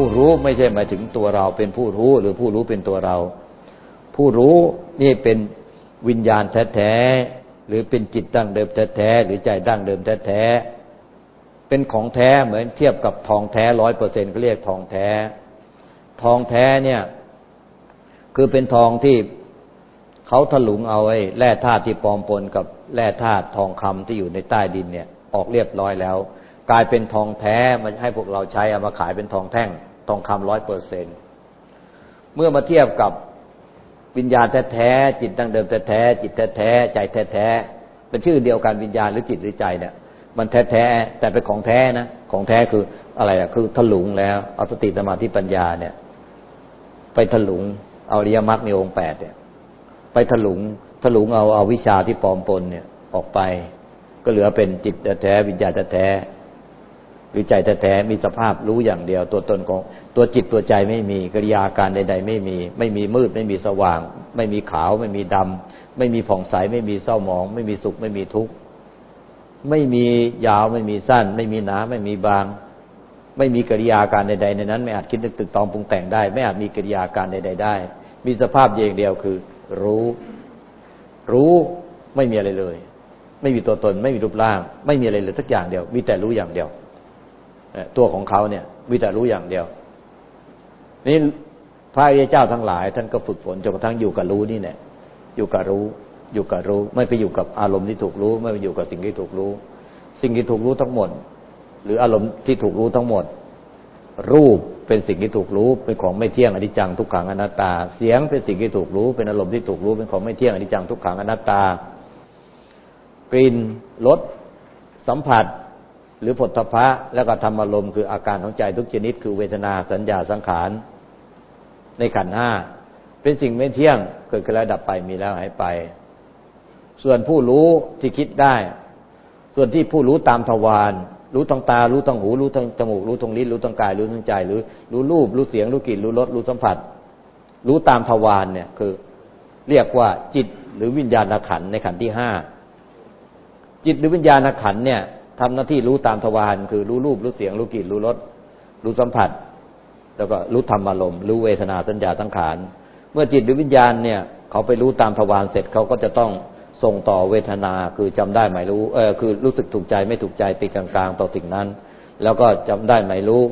ผู้รู้ไม่ใช่หมายถึงตัวเรา เป็นผู้รู้หรือผู้รู้เป็นตัวเรา ผู้รู้นี่เป็นวิญญาณแท้ๆหรือเป็นจิตดั้งเดิมแท้ๆหรือใจดั้งเดิมแท้ๆเป็นของแท้เหมือนเทียบกับทองแท้ร้อยเปอร์เซ็นก็เรียกทองแท้ ทองแท้เนี่ยคือเป็นทองที่เขาถลุงเอาไอ้แร่ธาตุที่ปลอมปนกับแร่ธาตุทองคำที่อยู่ในใต้ดินเนี่ย ออกเรียบร้อยแล้ว กลายเป็นทองแท้มาให้พวกเราใช้เอามาขายเป็นทองแท่ง ทองคำร้อยเปอร์เซนเมื่อมาเทียบกับวิญญาณแท้ๆจิตดั้งเดิมแท้ๆจิตแท้ๆใจแท้ๆเป็นชื่อเดียวกันวิญญาณหรือจิตหรือใจเนี่ย มันแท้ๆแต่เป็นของแท้นะของแท้คืออะไรอะคือถลุงแล้วเอาสติสมาธิปัญญาเนี่ย ไปถลุงเอาริยมรรคในองค์แปดเนี่ย ไปถลุงถลุงเอาเอาวิชาที่ปลอมปนเนี่ยออกไป ก็เหลือเป็นจิตแท้วิญญาณแท้ หรือใจแท้ๆมีสภาพรู้อย่างเดียว ตัวตนของตัวจิตตัวใจไม่มีกิริยาการใด ๆ ไม่มี ไม่มีมืด ไม่มีสว่าง ไม่มีขาว ไม่มีดำไม่มีผ่องใส ไม่มีเศร้าหมอง ไม่มีสุข ไม่มีทุกข์ ไม่มียาว ไม่มีสั้น ไม่มีหนา ไม่มีบาง ไม่มีกิริยาการใด ๆ ในนั้น ไม่อาจคิดนึกตึกตองปรุงแต่งได้ ไม่อาจมีกิริยาการใด ๆ ได้ มีสภาพอย่างเดียวคือ รู้ รู้ไม่มีอะไรเลย ไม่มีตัวตน ไม่มีรูปร่าง ไม่มีอะไรเลยสักอย่างเดียว มีแต่รู้อย่างเดียว ตัวของเขาเนี่ยมีแต่รู้อย่างเดียว นี่พระอริยเจ้าทั้งหลาย ท่านก็ฝึกฝนจนกระทั่งอยู่กับรู้นี่เนี่ยอยู่กับรู้ อยู่กับรู้ ไม่ไปอยู่กับอารมณ์ที่ถูกรู้ ไม่ไปอยู่กับสิ่งที่ถูกรู้ สิ่งที่ถูกรู้ทั้งหมด หรืออารมณ์ที่ถูกรู้ทั้งหมด รูปเป็นสิ่งที่ถูกรู้เป็นของไม่เที่ยงอนิจจังทุกขังอนัตตา เสียงเป็นสิ่งที่ถูกรู้ เป็นอารมณ์ที่ถูกรู้เป็นของไม่เที่ยงอนิจจังทุกขังอนัตตากลิ่นรสสัมผัส หรือผลทพะแล้วก็ธรรมอารมคืออาการของใจทุกชนิด คือเวทนาสัญญาสังขาร ในขันห้าเป็นสิ่งไม่เที่ยงเกิดขึ้นแล้วดับไปมีแล้วหายไป ส่วนผู้รู้ที่คิดได้ ส่วนที่ผู้รู้ตามทวารรู้ทางตา รู้ทางหู รู้ทางจมูก รู้ทางลิ้น รู้ทางกาย รู้ทางใจ หรือรู้รูป รู้เสียง รู้กลิ่น รู้รส รู้สัมผัส รู้ตามทวารเนี่ย คือ เรียกว่าจิตหรือวิญญาณขันในขันที่ห้า จิตหรือวิญญาณขันเนี่ย ทำหน้าที่รู้ตามทวารคือรู้รูปรู้เสียงรู้กลิ่นรู้รสรู้สัมผัส แล้วก็รู้ธรรมอารมณ์รู้เวทนาสัญญาสังขารเมื่อจิตหรือวิญญาณเนี่ยเขาไปรู้ตามทวารเสร็จเขาก็จะต้องส่งต่อเวทนาคือจำได้ไหมรู้เออคือรู้สึกถูกใจไม่ถูกใจติดกลางๆ ต่อสิ่งนั้น แล้วก็จำได้ไหมรู้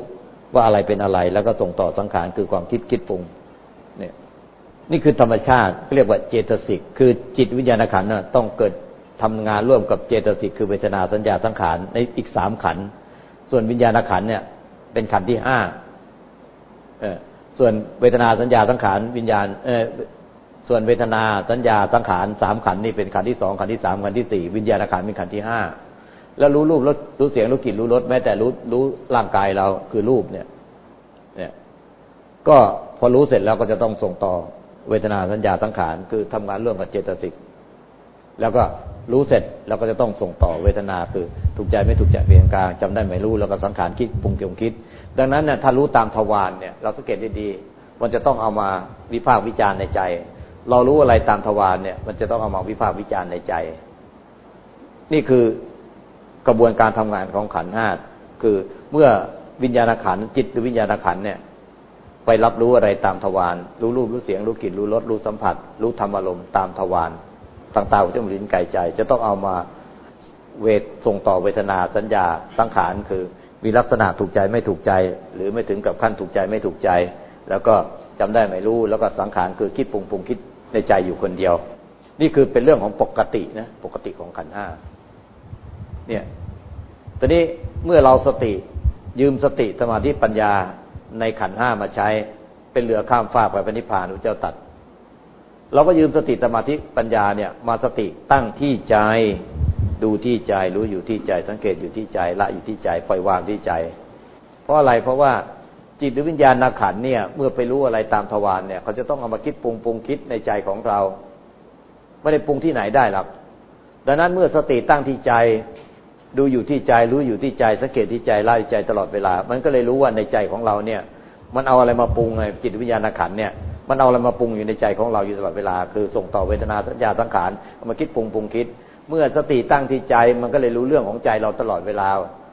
ว่าอะไรเป็นอะไร แล้วก็ส่งต่อสังขารคือความคิดคิดปรุงเนี่ยนี่คือธรรมชาติเรียกว่าเจตสิกคือจิตวิญญาณขันธ์ต้องเกิด ทำงานร่วมกับเจตสิกคือเวทนาสัญญาสังขารในอีกสามขัน ส่วนวิญญาณขันเนี่ย เป็นขันที่ห้าเออส่วนเวทนาสัญญาสังขารวิญญาณเออส่วนเวทนาสัญญาสังขารสามขันนี่เป็นขันที่สองขันที่สามขันที่สี่วิญญาณขันเป็นขันที่ห้าแล้วรู้รูปรู้เสียงรู้กลิ่นรู้รสแม้แต่รู้รู้ร่างกายเราคือรูปเนี่ย เนี่ย ก็พอรู้เสร็จแล้วก็จะต้องส่งต่อเวทนาสัญญาสังขารคือทำงานร่วมกับเจตสิกแล้วก็ รู้เสร็จเราก็จะต้องส่งต่อเวทนาคือถูกใจไม่ถูกใจเพียงกลางจำได้ไม่รู้แล้วก็สังขารคิดปรุงเกี่ยวคิด ดังนั้นเนี่ยถ้ารู้ตามทวารเนี่ยเราสังเกตดีๆมันจะต้องเอามาวิพากษ์วิจารณ์ในใจ เรารู้อะไรตามทวารเนี่ย มันจะต้องเอามาวิพากษ์วิจารณ์ในใจ นี่คือกระบวนการทำงานของขันห้าคือเมื่อวิญญาณขันจิตหรือวิญญาณขันเนี่ยไปรับรู้อะไรตามทวารรู้รูปรู้เสียงรู้กลิ่นรู้รสรู้สัมผัส รู้ธรรมอารมณ์ตามทวาร ต่างๆหูจมูกลิ้นกายใจ จะต้องเอามาเวทส่งต่อเวทนาสัญญาสังขารคือมีลักษณะถูกใจไม่ถูกใจ หรือไม่ถึงกับขั้นถูกใจไม่ถูกใจ แล้วก็จำได้ไม่รู้แล้วก็สังขารคือคิดปรุงปรุงคิดในใจอยู่คนเดียว นี่คือเป็นเรื่องของปกตินะปกติของขันห้าเนี่ยตอนนี้เมื่อเราสติยืมสติสมาธิปัญญาในขันห้ามาใช้ เป็นเหลือข้ามฟากไปพระนิพพานพระเจ้าตัด เราก็ยืมสติสมาธิปัญญาเนี่ย มาสติตั้งที่ใจดูที่ใจรู้อยู่ที่ใจ สังเกตอยู่ที่ใจละอยู่ที่ใจปล่อยวางที่ใจ เพราะอะไรเพราะว่าจิตหรือวิญญาณนาขันเนี่ย เมื่อไปรู้อะไรตามทวารเนี่ย เขาจะต้องเอามาคิดปรุงปรุงคิดในใจของเรา ไม่ได้ปรุงที่ไหนได้หรอกดังนั้นเมื่อสติตั้งที่ใจ ดูอยู่ที่ใจรู้อยู่ที่ใจ สังเกตที่ใจไล่ใจตลอดเวลา มันก็เลยรู้ว่าในใจของเราเนี่ย มันเอาอะไรมาปรุงไงจิตวิญญาณขันเนี่ย มันเอาอะไรมาปรุงอยู่ในใจของเราอยู่ตลอดเวลา คือส่งต่อเวทนาสัญญาสังขารมาคิดปรุงปรุงคิด เมื่อสติตั้งที่ใจมันก็เลยรู้เรื่องของใจเราตลอดเวลา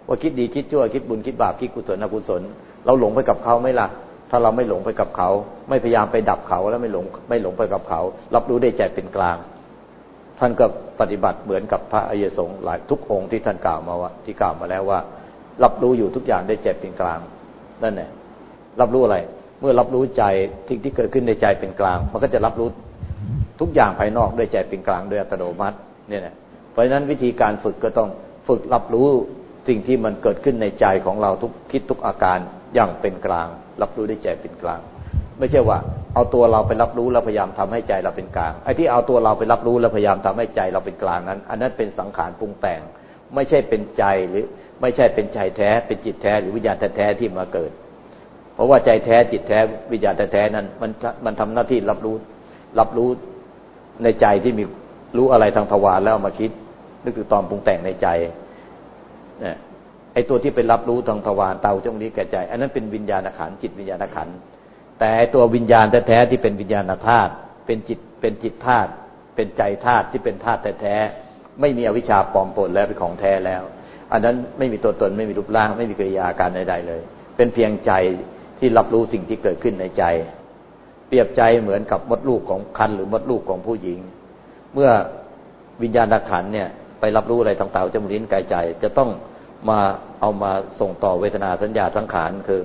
ว่าคิดดีคิดชั่วคิดบุญคิดบาปคิดกุศลอกุศล เราหลงไปกับเขาไหมล่ะ ถ้าเราไม่หลงไปกับเขา ไม่พยายามไปดับเขาแล้วไม่หลงไม่หลงไปกับเขา รับรู้ได้ใจเป็นกลาง ท่านก็ปฏิบัติเหมือนกับพระอริยสงหลายทุกองค์ที่ท่านกล่าวมาว่าที่กล่าวมาแล้วว่า รับรู้อยู่ทุกอย่างได้ใจเป็นกลางนั่นแหละรับรู้อะไร เมื่อรับรู้ใจสิ่งที่เกิดขึ้นในใจเป็นกลาง มันก็จะรับรู้ทุกอย่างภายนอกด้วยใจเป็นกลางโดยอัตโนมัติเนี่ยนะเพราะฉะนั้นวิธีการฝึกก็ต้องฝึกรับรู้สิ่งที่มันเกิดขึ้นในใจของเราทุกคิดทุกอาการอย่างเป็นกลาง รับรู้ได้ใจเป็นกลาง ไม่ใช่ว่า เอาตัวเราไปรับรู้แล้วพยายามทำให้ใจเราเป็นกลางไอ้ที่เอาตัวเราไปรับรู้แล้วพยายามทำให้ใจเราเป็นกลางนั้น อันนั้นเป็นสังขารปรุงแต่ง ไม่ใช่เป็นใจหรือไม่ใช่เป็นใจแท้ เป็นจิตแท้หรือวิญญาณแท้ที่มาเกิด เพราะว่าใจแท้จิตแท้วิญญาณแท้นั้น มันมันทำหน้าที่รับรู้ รับรู้ในใจที่มีรู้อะไรทางทวารแล้วมาคิด นึกถึงตอนปรุงแต่งในใจนะไอตัวที่เป็นรับรู้ทางทวารเตาจงนี้แก่ใจ อันนั้นเป็นวิญญาณขันจิตวิญญาณขันแต่ตัววิญญาณแท้ๆที่เป็นวิญญาณธาตุเป็นจิตเป็นจิตธาตุเป็นใจธาตุที่เป็นธาตุแท้ๆไม่มีอวิชชาปลอมปนแล้วเป็นของแท้แล้ว อันนั้นไม่มีตัวตนไม่มีรูปร่าง ไม่มีกิริยาการใดๆเลย เป็นเพียงใจ ที่รับรู้สิ่งที่เกิดขึ้นในใจ เปรียบใจเหมือนกับมดลูกของคันหรือมดลูกของผู้หญิง เมื่อวิญญาณขันเนี่ยไปรับรู้อะไรต่างๆจมูกลิ้นกายใจ จะต้องมาเอามาส่งต่อเวทนาสัญญาสังขารคือ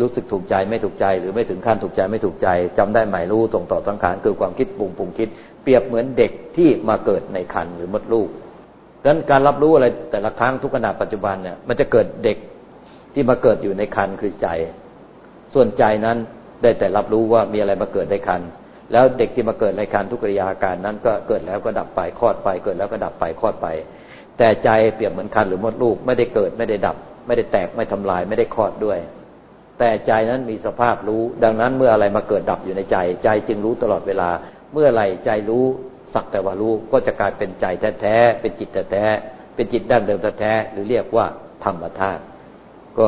รู้สึกถูกใจไม่ถูกใจ หรือไม่ถึงขั้นถูกใจไม่ถูกใจจำได้หมายรู้ส่งต่อสังขารคือความคิดปรุงปรุงคิด เปรียบเหมือนเด็กที่มาเกิดในคันหรือมดลูกดังนั้นการรับรู้อะไรแต่ละครั้งทุกขณะปัจจุบันเนี่ยมันจะเกิดเด็กที่มาเกิดอยู่ในคันคือใจ ส่วนใจนั้นได้แต่รับรู้ว่ามีอะไรมาเกิดในคันแล้วเด็กที่มาเกิดในคันทุกริยาการนั้นก็เกิดแล้วก็ดับไปคลอดไป เกิดแล้วก็ดับไปคลอดไป แต่ใจเปรียบเหมือนคันหรือมดลูกไม่ได้เกิดไม่ได้ดับ ไม่ได้แตกไม่ทำลายไม่ได้คลอดด้วย แต่ใจนั้นมีสภาพรู้ ดังนั้นเมื่ออะไรมาเกิดดับอยู่ในใจ ใจจึงรู้ตลอดเวลา เมื่อไรใจรู้สักแต่ว่ารู้ก็จะกลายเป็นใจแท้ๆเป็นจิตแท้ๆเป็นจิตดั้งเดิมแท้ๆหรือเรียกว่าธรรมธาตุก็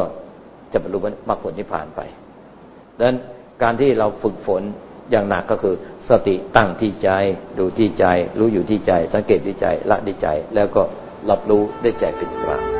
จะบรรลุมรรคผลนิพพานไป ดังนั้นการที่เราฝึกฝนอย่างหนักก็คือ สติตั้งที่ใจ ดูที่ใจ รู้อยู่ที่ใจ สังเกตที่ใจละที่ใจ แล้วก็รับรู้ได้ใจเป็นกลาง